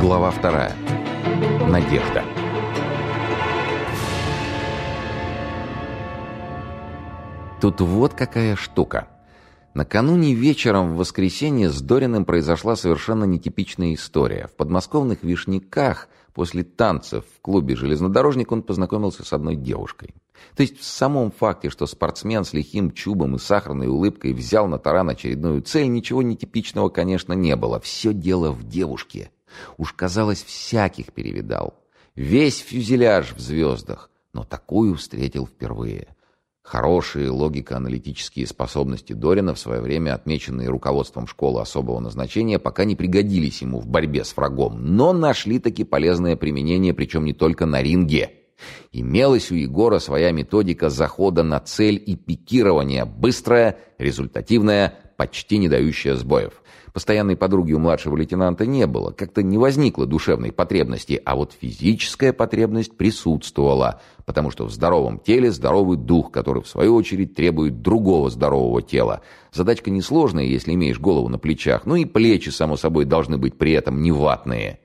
Глава вторая. Надежда. Тут вот какая штука. Накануне вечером в воскресенье с Дориным произошла совершенно нетипичная история. В подмосковных Вишняках после танцев в клубе «Железнодорожник» он познакомился с одной девушкой. То есть в самом факте, что спортсмен с лихим чубом и сахарной улыбкой взял на таран очередную цель, ничего нетипичного, конечно, не было. Все дело в девушке. Уж, казалось, всяких перевидал. Весь фюзеляж в звездах, но такую встретил впервые. Хорошие логико-аналитические способности Дорина, в свое время отмеченные руководством школы особого назначения, пока не пригодились ему в борьбе с врагом, но нашли таки полезное применение, причем не только на ринге. Имелась у Егора своя методика захода на цель и пикирования, быстрая, результативная, почти не дающая сбоев. Постоянной подруги у младшего лейтенанта не было, как-то не возникло душевной потребности, а вот физическая потребность присутствовала, потому что в здоровом теле здоровый дух, который в свою очередь требует другого здорового тела. Задачка несложная, если имеешь голову на плечах, ну и плечи, само собой, должны быть при этом не ватные.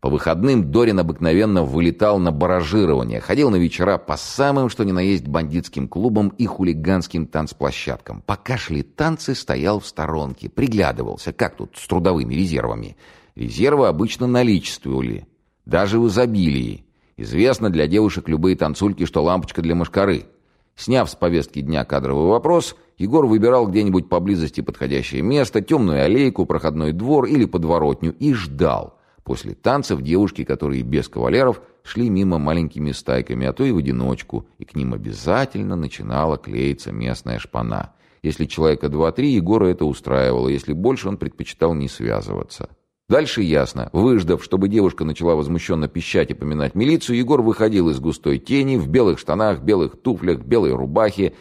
По выходным Дорин обыкновенно вылетал на баражирование, ходил на вечера по самым, что ни на есть, бандитским клубам и хулиганским танцплощадкам. Пока шли танцы, стоял в сторонке, приглядывался, как тут с трудовыми резервами. Резервы обычно наличествовали, даже в изобилии. Известно для девушек любые танцульки, что лампочка для мошкары. Сняв с повестки дня кадровый вопрос, Егор выбирал где-нибудь поблизости подходящее место, темную аллейку, проходной двор или подворотню и ждал. После танцев девушки, которые без кавалеров, шли мимо маленькими стайками, а то и в одиночку, и к ним обязательно начинала клеиться местная шпана. Если человека два-три, Егора это устраивало, если больше, он предпочитал не связываться. Дальше ясно. Выждав, чтобы девушка начала возмущенно пищать и поминать милицию, Егор выходил из густой тени, в белых штанах, белых туфлях, белой рубахе.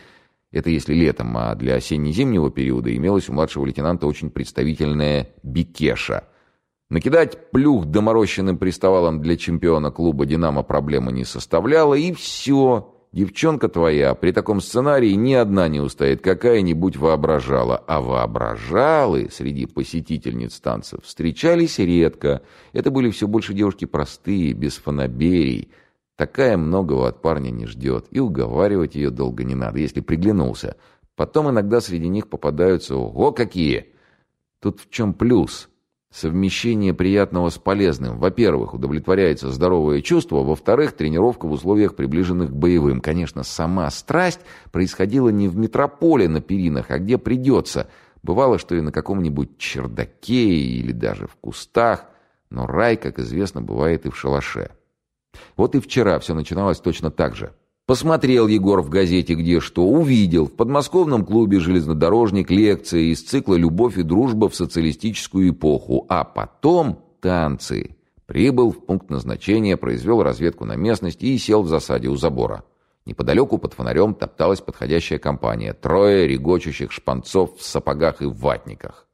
Это если летом, а для осенне-зимнего периода имелась у младшего лейтенанта очень представительная бикеша – Накидать плюх доморощенным приставалом для чемпиона клуба «Динамо» проблемы не составляло, и все. Девчонка твоя при таком сценарии ни одна не устоит, какая-нибудь воображала. А воображалы среди посетительниц танцев встречались редко. Это были все больше девушки простые, без фанаберий. Такая многого от парня не ждет, и уговаривать ее долго не надо, если приглянулся. Потом иногда среди них попадаются «Ого, какие!» Тут в чем плюс – Совмещение приятного с полезным. Во-первых, удовлетворяется здоровое чувство, во-вторых, тренировка в условиях, приближенных к боевым. Конечно, сама страсть происходила не в метрополе на перинах, а где придется. Бывало, что и на каком-нибудь чердаке или даже в кустах, но рай, как известно, бывает и в шалаше. Вот и вчера все начиналось точно так же. Посмотрел Егор в газете где что, увидел. В подмосковном клубе «Железнодорожник» лекция из цикла «Любовь и дружба в социалистическую эпоху», а потом танцы. Прибыл в пункт назначения, произвел разведку на местности и сел в засаде у забора. Неподалеку под фонарем топталась подходящая компания. Трое регочущих шпанцов в сапогах и в ватниках.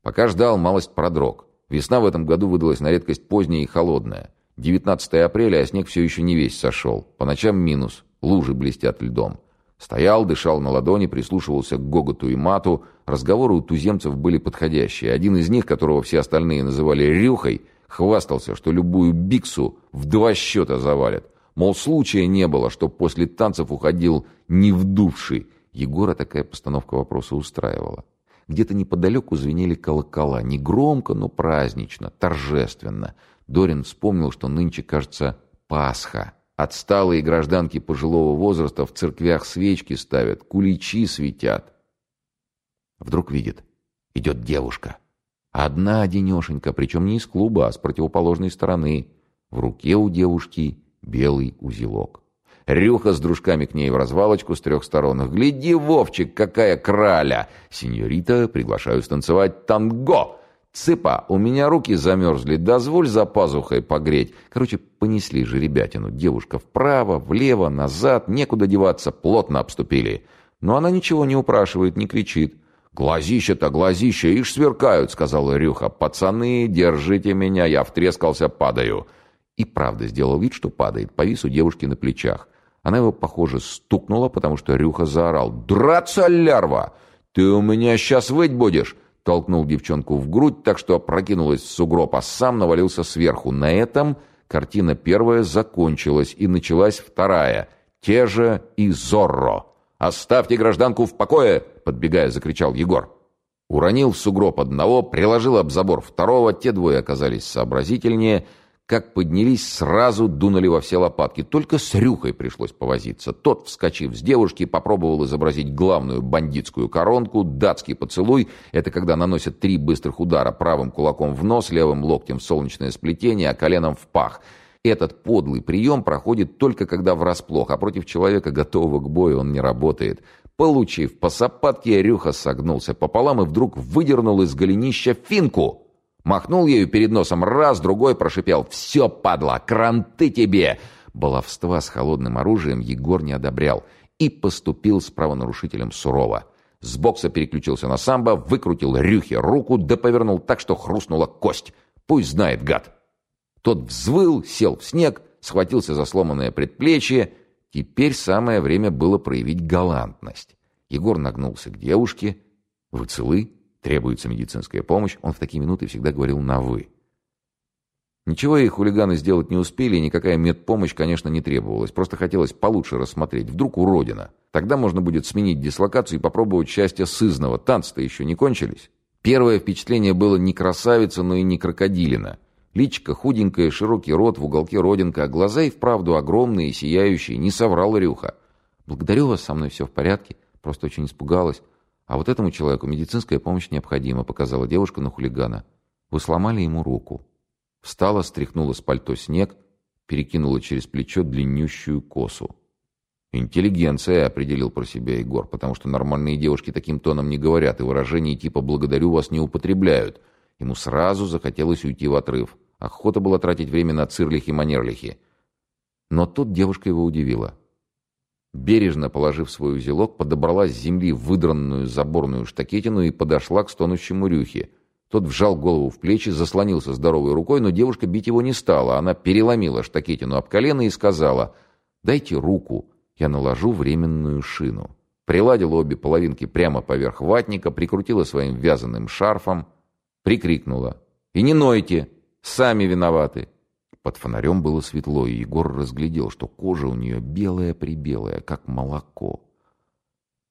Пока ждал, малость продрог. Весна в этом году выдалась на редкость поздняя и холодная. 19 апреля, а снег все еще не весь сошел. По ночам минус, лужи блестят льдом. Стоял, дышал на ладони, прислушивался к гоготу и мату. Разговоры у туземцев были подходящие. Один из них, которого все остальные называли «рюхой», хвастался, что любую биксу в два счета завалят. Мол, случая не было, что после танцев уходил не вдувший. Егора такая постановка вопроса устраивала. Где-то неподалеку звенели колокола, не громко, но празднично, торжественно. Дорин вспомнил, что нынче, кажется, Пасха. Отсталые гражданки пожилого возраста в церквях свечки ставят, куличи светят. Вдруг видит, идет девушка. Одна одинешенька, причем не из клуба, а с противоположной стороны. В руке у девушки белый узелок. Рюха с дружками к ней в развалочку с трех сторон. «Гляди, Вовчик, какая краля! Сеньорита, приглашаю станцевать танго!» «Цыпа, у меня руки замерзли, дозволь за пазухой погреть». Короче, понесли же ребятину. Девушка вправо, влево, назад, некуда деваться, плотно обступили. Но она ничего не упрашивает, не кричит. «Глазища-то, глазища, ишь сверкают», — сказал Рюха. «Пацаны, держите меня, я втрескался, падаю». И правда сделал вид, что падает, повис у девушки на плечах. Она его, похоже, стукнула, потому что Рюха заорал. «Драться, лярва! Ты у меня сейчас выть будешь! Толкнул девчонку в грудь, так что опрокинулась в сугроб, а сам навалился сверху. На этом картина первая закончилась, и началась вторая. Те же и Зорро. «Оставьте гражданку в покое!» — подбегая, закричал Егор. Уронил в сугроб одного, приложил об забор второго, те двое оказались сообразительнее — как поднялись, сразу дунули во все лопатки. Только с Рюхой пришлось повозиться. Тот, вскочив с девушки, попробовал изобразить главную бандитскую коронку, датский поцелуй. Это когда наносят три быстрых удара правым кулаком в нос, левым локтем в солнечное сплетение, а коленом в пах. Этот подлый прием проходит только когда врасплох, а против человека, готового к бою, он не работает. Получив по сапатке, Рюха согнулся пополам и вдруг выдернул из голенища финку. Махнул ею перед носом раз, другой прошипел «Все, падла, кранты тебе!» Баловства с холодным оружием Егор не одобрял и поступил с правонарушителем сурово. С бокса переключился на самбо, выкрутил Рюхе руку, да повернул так, что хрустнула кость. Пусть знает, гад. Тот взвыл, сел в снег, схватился за сломанное предплечье. Теперь самое время было проявить галантность. Егор нагнулся к девушке. «Вы целы?» Требуется медицинская помощь, он в такие минуты всегда говорил на «вы». Ничего и хулиганы сделать не успели, и никакая медпомощь, конечно, не требовалась. Просто хотелось получше рассмотреть. Вдруг уродина. Тогда можно будет сменить дислокацию и попробовать счастье сызного. Танцы-то еще не кончились. Первое впечатление было не красавица, но и не крокодилина. Личка худенькая, широкий рот, в уголке родинка, а глаза и вправду огромные сияющие. Не соврал Рюха. «Благодарю вас, со мной все в порядке. Просто очень испугалась. «А вот этому человеку медицинская помощь необходима», — показала девушка на хулигана. «Вы сломали ему руку». Встала, стряхнула с пальто снег, перекинула через плечо длиннющую косу. «Интеллигенция», — определил про себя Егор, потому что нормальные девушки таким тоном не говорят и выражений типа «благодарю вас» не употребляют. Ему сразу захотелось уйти в отрыв. Охота была тратить время на цирлихи-манерлихи. Но тут девушка его удивила. Бережно положив свой узелок, подобрала с земли выдранную заборную штакетину и подошла к стонущему Рюхе. Тот вжал голову в плечи, заслонился здоровой рукой, но девушка бить его не стала. Она переломила штакетину об колено и сказала «Дайте руку, я наложу временную шину». Приладила обе половинки прямо поверх ватника, прикрутила своим вязаным шарфом, прикрикнула «И не нойте, сами виноваты». Под фонарем было светло, и Егор разглядел, что кожа у нее белая-прибелая, как молоко.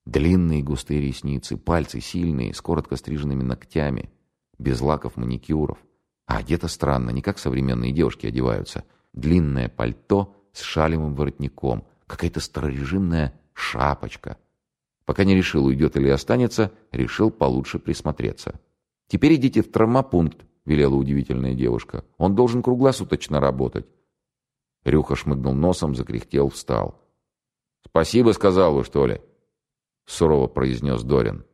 Длинные густые ресницы, пальцы сильные, с коротко стриженными ногтями, без лаков маникюров. А одета странно, не как современные девушки одеваются. Длинное пальто с шалевым воротником, какая-то старорежимная шапочка. Пока не решил, уйдет или останется, решил получше присмотреться. «Теперь идите в травмопункт», велела удивительная девушка. «Он должен круглосуточно работать». Рюха шмыгнул носом, закряхтел, встал. «Спасибо, сказал вы, что ли?» Сурово произнес Дорин.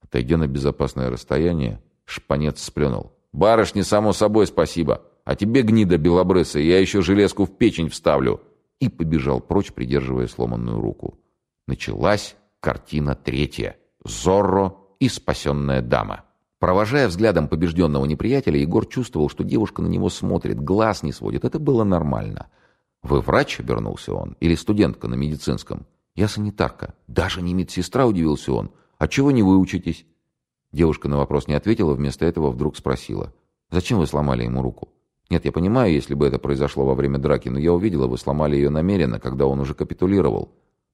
Отойдя на безопасное расстояние, шпанец сплюнул. «Барышне, само собой, спасибо. А тебе, гнида белобрысая, я еще железку в печень вставлю!» И побежал прочь, придерживая сломанную руку. Началась картина третья. Зорро и спасенная дама. Провожая взглядом побежденного неприятеля, Егор чувствовал, что девушка на него смотрит, глаз не сводит. Это было нормально. «Вы врач?» — обернулся он. «Или студентка на медицинском?» «Я санитарка». «Даже не медсестра?» — удивился он. «А чего не выучитесь?» Девушка на вопрос не ответила, вместо этого вдруг спросила. «Зачем вы сломали ему руку?» «Нет, я понимаю, если бы это произошло во время драки, но я увидела, вы сломали ее намеренно, когда он уже капитулировал».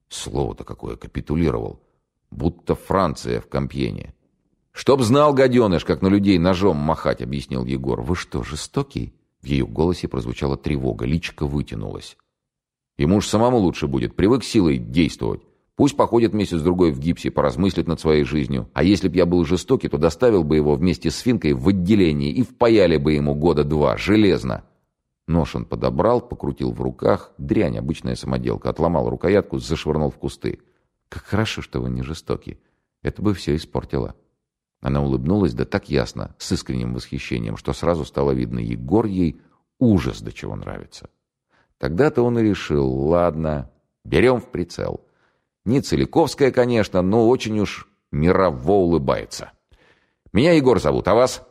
Слово-то какое капитулировал. Будто Франция в Компьене. «Чтоб знал, гаденыш, как на людей ножом махать», — объяснил Егор. «Вы что, жестокий?» В ее голосе прозвучала тревога, личка вытянулась. «Ему ж самому лучше будет, привык силой действовать. Пусть походит месяц-другой в гипсе, поразмыслит над своей жизнью. А если б я был жестокий, то доставил бы его вместе с Финкой в отделение и впаяли бы ему года два, железно». Нож он подобрал, покрутил в руках. Дрянь, обычная самоделка. Отломал рукоятку, зашвырнул в кусты. «Как хорошо, что вы не жестокий. Это бы все испортило». Она улыбнулась, да так ясно, с искренним восхищением, что сразу стало видно, Егор ей ужас до чего нравится. Тогда-то он и решил, ладно, берем в прицел. Не Целиковская, конечно, но очень уж мирово улыбается. Меня Егор зовут, а вас?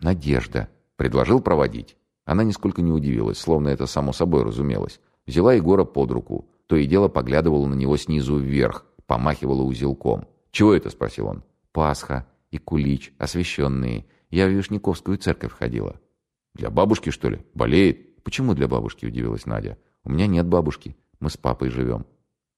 Надежда. Предложил проводить. Она нисколько не удивилась, словно это само собой разумелось. Взяла Егора под руку. То и дело поглядывала на него снизу вверх, помахивала узелком. «Чего это?» — спросил он. «Пасха. И кулич, освященные. Я в Вишняковскую церковь ходила». «Для бабушки, что ли? Болеет?» «Почему для бабушки?» – удивилась Надя. «У меня нет бабушки. Мы с папой живем».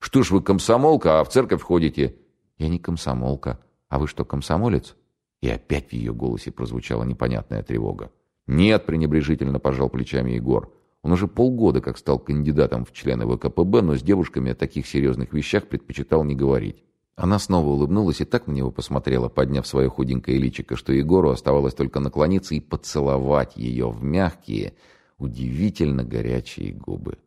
«Что ж вы комсомолка, а в церковь ходите?» «Я не комсомолка. А вы что, комсомолец?» И опять в ее голосе прозвучала непонятная тревога. «Нет», — пренебрежительно пожал плечами Егор. Он уже полгода как стал кандидатом в члены ВКПБ, но с девушками о таких серьезных вещах предпочитал не говорить. Она снова улыбнулась и так на него посмотрела, подняв свое худенькое личико, что Егору оставалось только наклониться и поцеловать ее в мягкие, удивительно горячие губы.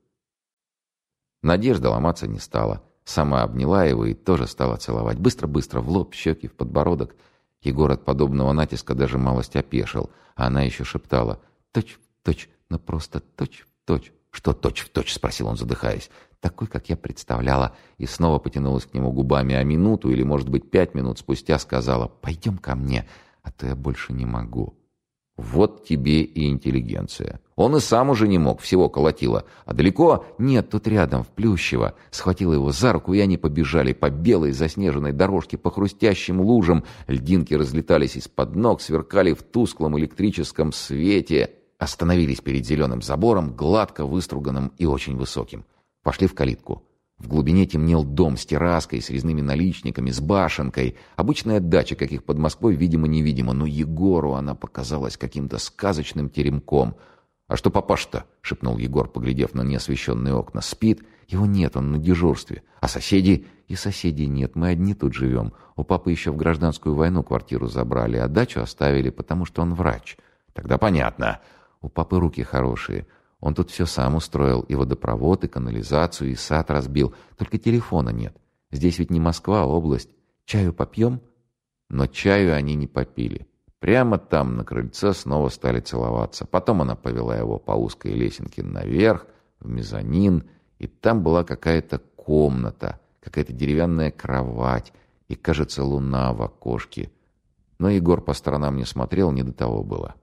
Надежда ломаться не стала. Сама обняла его и тоже стала целовать. Быстро-быстро, в лоб, щеки, в подбородок. Егор от подобного натиска даже малость опешил, а она еще шептала «Точь точь, ну просто точь точь». «Что точь в точь?» — спросил он, задыхаясь. «Такой, как я представляла». И снова потянулась к нему губами, а минуту или, может быть, пять минут спустя сказала «Пойдем ко мне, а то я больше не могу». Вот тебе и интеллигенция. Он и сам уже не мог, всего колотило. А далеко? Нет, тут рядом, в Плющево. Схватила его за руку, и они побежали по белой заснеженной дорожке, по хрустящим лужам. Льдинки разлетались из-под ног, сверкали в тусклом электрическом свете. Остановились перед зеленым забором, гладко выструганным и очень высоким. Пошли в калитку. В глубине темнел дом с терраской, с резными наличниками, с башенкой. Обычная дача, каких под Москвой, видимо-невидимо, но Егору она показалась каким-то сказочным теремком. «А что папаш-то?» — шепнул Егор, поглядев на неосвещенные окна. «Спит? Его нет, он на дежурстве. А соседи?» «И соседей нет, мы одни тут живем. У папы еще в гражданскую войну квартиру забрали, а дачу оставили, потому что он врач». «Тогда понятно. У папы руки хорошие». Он тут все сам устроил, и водопровод, и канализацию, и сад разбил. Только телефона нет. Здесь ведь не Москва, а область. Чаю попьем?» Но чаю они не попили. Прямо там, на крыльце, снова стали целоваться. Потом она повела его по узкой лесенке наверх, в мезонин, и там была какая-то комната, какая-то деревянная кровать и, кажется, луна в окошке. Но Егор по сторонам не смотрел, не до того было.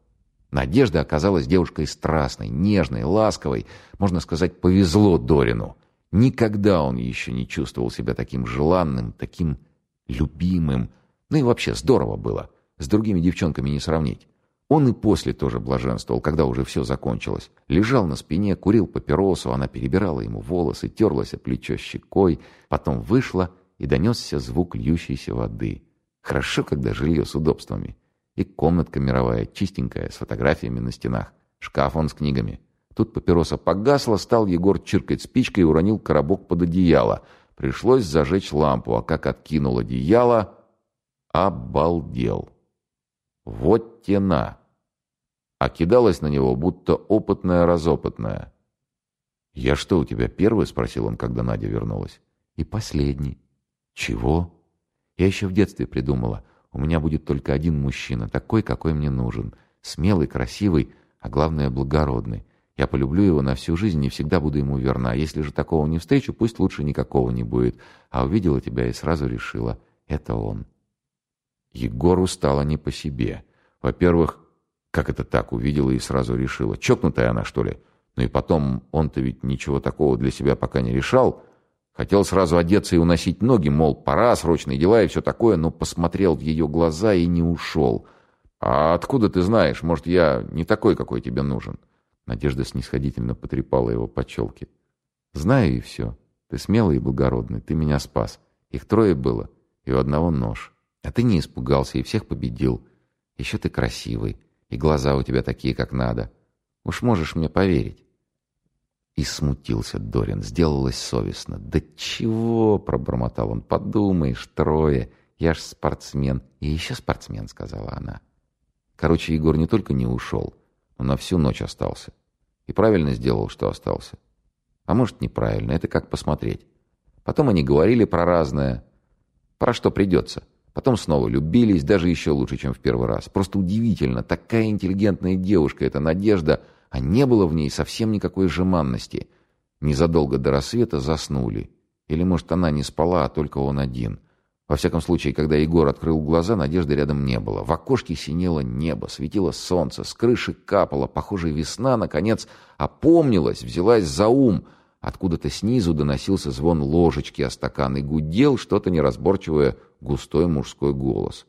Надежда оказалась девушкой страстной, нежной, ласковой. Можно сказать, повезло Дорину. Никогда он еще не чувствовал себя таким желанным, таким любимым. Ну и вообще здорово было. С другими девчонками не сравнить. Он и после тоже блаженствовал, когда уже все закончилось. Лежал на спине, курил папиросу, она перебирала ему волосы, терлась о плечо щекой, потом вышла и донесся звук льющейся воды. Хорошо, когда жилье с удобствами. И комнатка мировая, чистенькая, с фотографиями на стенах. Шкаф он с книгами. Тут папироса погасла, стал Егор чиркать спичкой и уронил коробок под одеяло. Пришлось зажечь лампу, а как откинул одеяло, обалдел. Вот тена. А кидалась на него, будто опытная-разопытная. «Я что, у тебя первый?» — спросил он, когда Надя вернулась. «И последний». «Чего?» «Я еще в детстве придумала. У меня будет только один мужчина, такой, какой мне нужен. Смелый, красивый, а главное, благородный. Я полюблю его на всю жизнь и всегда буду ему верна. Если же такого не встречу, пусть лучше никакого не будет. А увидела тебя и сразу решила — это он. Егору стало не по себе. Во-первых, как это так, увидела и сразу решила? Чокнутая она, что ли? Ну и потом, он-то ведь ничего такого для себя пока не решал. Хотел сразу одеться и уносить ноги, мол, пора, срочные дела и все такое, но посмотрел в ее глаза и не ушел. «А откуда ты знаешь? Может, я не такой, какой тебе нужен?» Надежда снисходительно потрепала его по челке. «Знаю и все. Ты смелый и благородный. Ты меня спас. Их трое было, и у одного нож. А ты не испугался и всех победил. Еще ты красивый, и глаза у тебя такие, как надо. Уж можешь мне поверить». И смутился Дорин, сделалось совестно. «Да чего?» — пробормотал он. «Подумаешь, трое. Я ж спортсмен». «И еще спортсмен», — сказала она. Короче, Егор не только не ушел, но на всю ночь остался. И правильно сделал, что остался. А может, неправильно, это как посмотреть. Потом они говорили про разное, про что придется. Потом снова любились, даже еще лучше, чем в первый раз. Просто удивительно, такая интеллигентная девушка, эта Надежда — а не было в ней совсем никакой жеманности. Незадолго до рассвета заснули. Или, может, она не спала, а только он один. Во всяком случае, когда Егор открыл глаза, надежды рядом не было. В окошке синело небо, светило солнце, с крыши капало. Похоже, весна, наконец, опомнилась, взялась за ум. Откуда-то снизу доносился звон ложечки о стакан и гудел что-то неразборчивое густой мужской голос.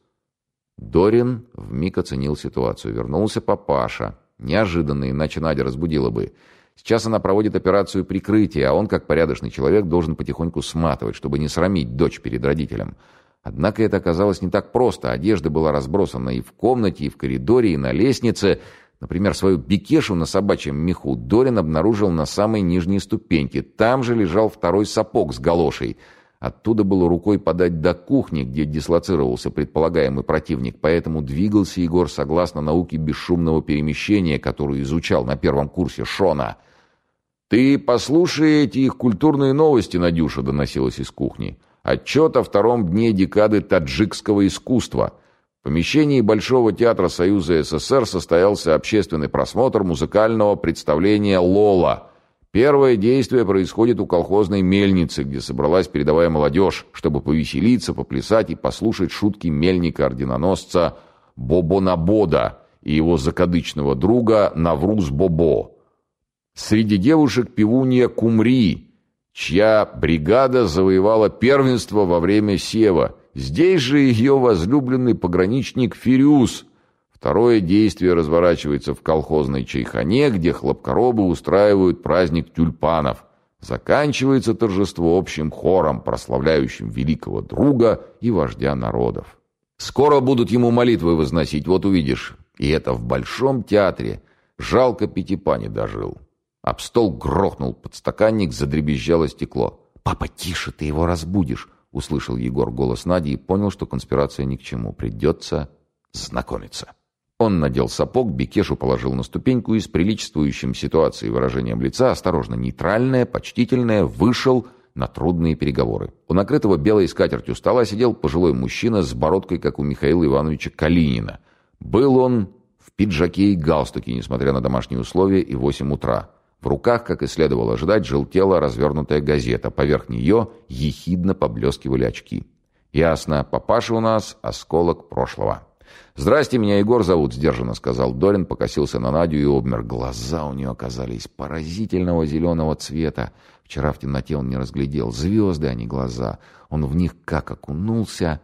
Дорин вмиг оценил ситуацию. Вернулся папаша. Неожиданно, иначе Надя разбудила бы. Сейчас она проводит операцию прикрытия, а он, как порядочный человек, должен потихоньку сматывать, чтобы не срамить дочь перед родителем. Однако это оказалось не так просто. Одежда была разбросана и в комнате, и в коридоре, и на лестнице. Например, свою бикешу на собачьем меху Дорин обнаружил на самой нижней ступеньке. Там же лежал второй сапог с галошей. Оттуда было рукой подать до кухни, где дислоцировался предполагаемый противник, поэтому двигался Егор согласно науке бесшумного перемещения, которую изучал на первом курсе Шона. «Ты послушай эти их культурные новости, Надюша», — доносилось из кухни. «Отчет о втором дне декады таджикского искусства». В помещении Большого театра Союза СССР состоялся общественный просмотр музыкального представления «Лола», Первое действие происходит у колхозной мельницы, где собралась передовая молодежь, чтобы повеселиться, поплясать и послушать шутки мельника-орденоносца Бобонабода и его закадычного друга Навруз Бобо. Среди девушек пивунья Кумри, чья бригада завоевала первенство во время сева. Здесь же ее возлюбленный пограничник Фириус – Второе действие разворачивается в колхозной чайхане, где хлопкоробы устраивают праздник тюльпанов. Заканчивается торжество общим хором, прославляющим великого друга и вождя народов. Скоро будут ему молитвы возносить, вот увидишь. И это в Большом театре. Жалко Пятипа не дожил. Об стол грохнул подстаканник, задребезжало стекло. «Папа, тише, ты его разбудишь!» Услышал Егор голос Нади и понял, что конспирация ни к чему. Придется знакомиться. Он надел сапог, Бекешу положил на ступеньку и с приличествующим ситуации выражением лица, осторожно нейтральное, почтительное, вышел на трудные переговоры. У накрытого белой скатертью стола сидел пожилой мужчина с бородкой, как у Михаила Ивановича Калинина. Был он в пиджаке и галстуке, несмотря на домашние условия, и восемь утра. В руках, как и следовало ожидать, желтела развернутая газета. Поверх нее ехидно поблескивали очки. «Ясно, папаша у нас осколок прошлого». «Здрасте, меня Егор зовут», — сдержанно сказал Дорин, покосился на Надю и обмер. Глаза у нее оказались поразительного зеленого цвета. Вчера в темноте он не разглядел. Звезды, а не глаза. Он в них как окунулся,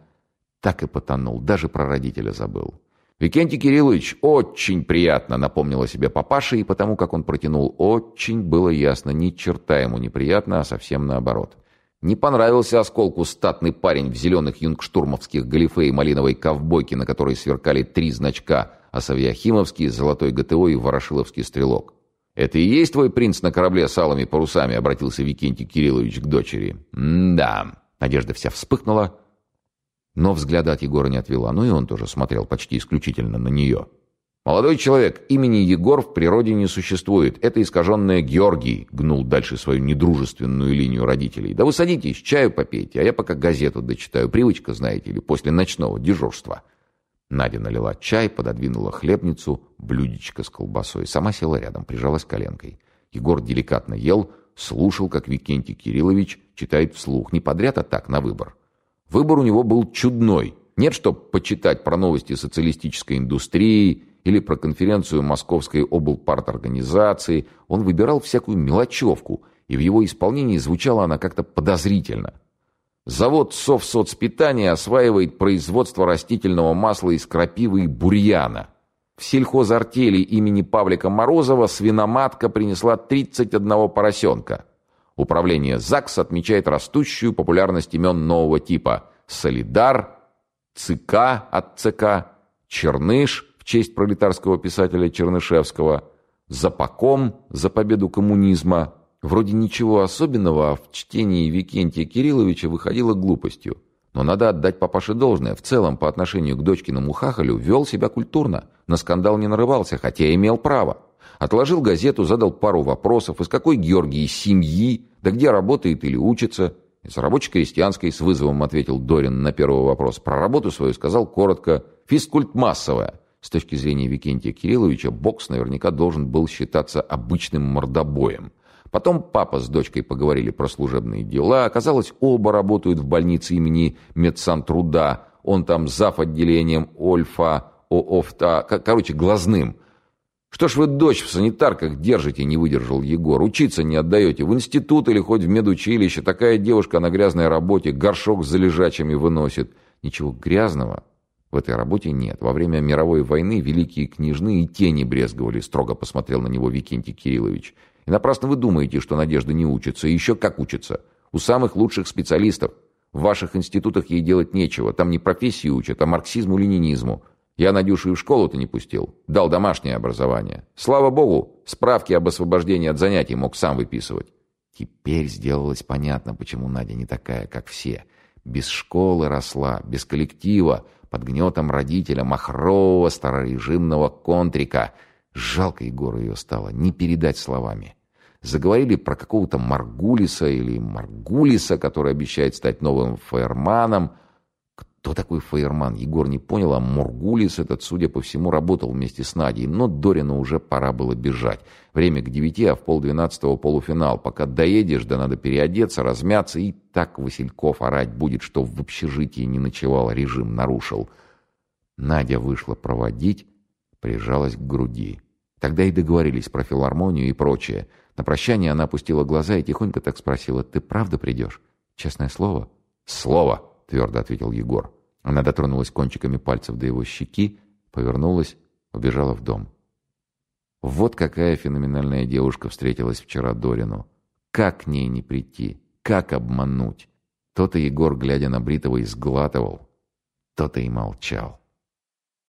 так и потонул. Даже про родителя забыл. «Викентий Кириллович, очень приятно», — напомнила себе папаша, и потому, как он протянул «очень», было ясно, ни черта ему неприятно, а совсем наоборот. Не понравился осколку статный парень в зеленых юнгштурмовских галифе и малиновой ковбойке, на которой сверкали три значка «Асавиахимовский», «Золотой ГТО» и «Ворошиловский стрелок». «Это и есть твой принц на корабле с алыми парусами?» — обратился Викентий Кириллович к дочери. «Да». Надежда вся вспыхнула, но взгляда от Егора не отвела. Ну и он тоже смотрел почти исключительно на нее. «Молодой человек, имени Егор в природе не существует. Это искаженное Георгий», — гнул дальше свою недружественную линию родителей. «Да вы садитесь, чаю попейте, а я пока газету дочитаю. Привычка, знаете ли, после ночного дежурства». Надя налила чай, пододвинула хлебницу, блюдечко с колбасой. Сама села рядом, прижалась коленкой. Егор деликатно ел, слушал, как Викентий Кириллович читает вслух. Не подряд, а так, на выбор. Выбор у него был чудной. Нет, чтоб почитать про новости социалистической индустрии или про конференцию Московской облпарторганизации. Он выбирал всякую мелочевку, и в его исполнении звучала она как-то подозрительно. Завод Совсоцпитания осваивает производство растительного масла из крапивы и бурьяна. В сельхозартели имени Павлика Морозова свиноматка принесла 31 поросенка. Управление ЗАГС отмечает растущую популярность имен нового типа «Солидар», «ЦК» от ЦК, «Черныш», честь пролетарского писателя Чернышевского, «Запаком» за победу коммунизма. Вроде ничего особенного, а в чтении Викентия Кирилловича выходило глупостью. Но надо отдать папаше должное. В целом, по отношению к дочкиному хахалю, вел себя культурно. На скандал не нарывался, хотя имел право. Отложил газету, задал пару вопросов. Из какой Георгий семьи? Да где работает или учится? Из рабоче-крестьянской с вызовом ответил Дорин на первый вопрос. Про работу свою сказал коротко. Физкульт массовая. С точки зрения Викентия Кирилловича, бокс наверняка должен был считаться обычным мордобоем. Потом папа с дочкой поговорили про служебные дела. Оказалось, оба работают в больнице имени медсантруда. Он там зав. отделением Ольфа, ООФТА, короче, глазным. «Что ж вы дочь в санитарках держите?» — не выдержал Егор. «Учиться не отдаете. В институт или хоть в медучилище. Такая девушка на грязной работе горшок с залежачами выносит». Ничего грязного В этой работе нет. Во время мировой войны великие княжны и тени брезговали, строго посмотрел на него Викентий Кириллович. И напрасно вы думаете, что Надежда не учится. Еще как учится. У самых лучших специалистов. В ваших институтах ей делать нечего. Там не профессии учат, а марксизму-ленинизму. Я Надюшу и в школу-то не пустил. Дал домашнее образование. Слава богу, справки об освобождении от занятий мог сам выписывать. Теперь сделалось понятно, почему Надя не такая, как все. Без школы росла, без коллектива, под гнетом родителя, махрового старорежимного контрика. Жалко Егору ее стало, не передать словами. Заговорили про какого-то Маргулиса или Маргулиса, который обещает стать новым фаерманом. Кто такой фаерман, Егор не понял, а Мургулис этот, судя по всему, работал вместе с Надей. Но Дорину уже пора было бежать. Время к девяти, а в полдвенадцатого полуфинал. Пока доедешь, да надо переодеться, размяться, и так Васильков орать будет, что в общежитии не ночевал, режим нарушил. Надя вышла проводить, прижалась к груди. Тогда и договорились про филармонию и прочее. На прощание она опустила глаза и тихонько так спросила, «Ты правда придешь? Честное слово?» «Слово!» — твердо ответил Егор. Она дотронулась кончиками пальцев до его щеки, повернулась, убежала в дом. Вот какая феноменальная девушка встретилась вчера Дорину. Как к ней не прийти? Как обмануть? То-то Егор, глядя на Бритова, изглатывал, то-то и молчал.